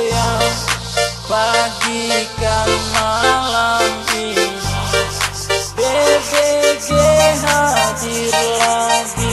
yang bagikan malam ini. BBG hadir lagi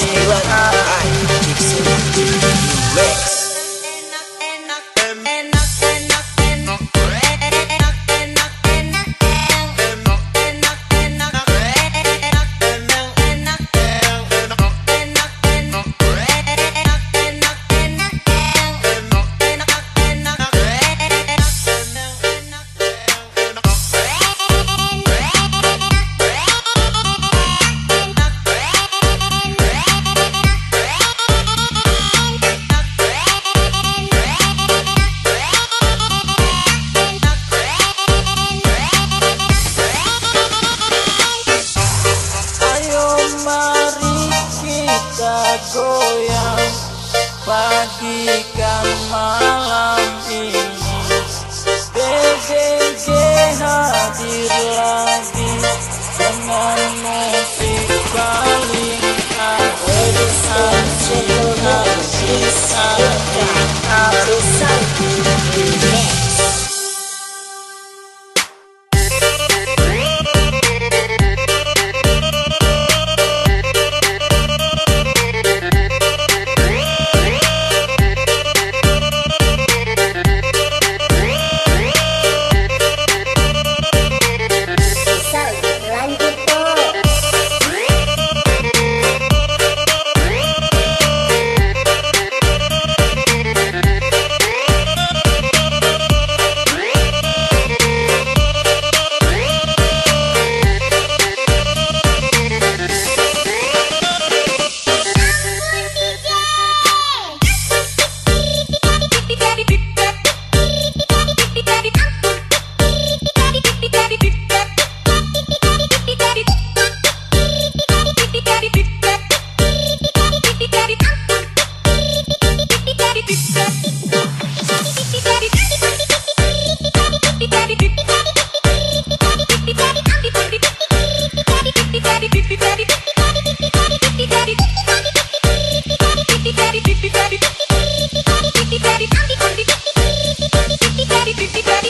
She looked Pretty, pretty, pretty, pretty, pretty, pretty, pretty,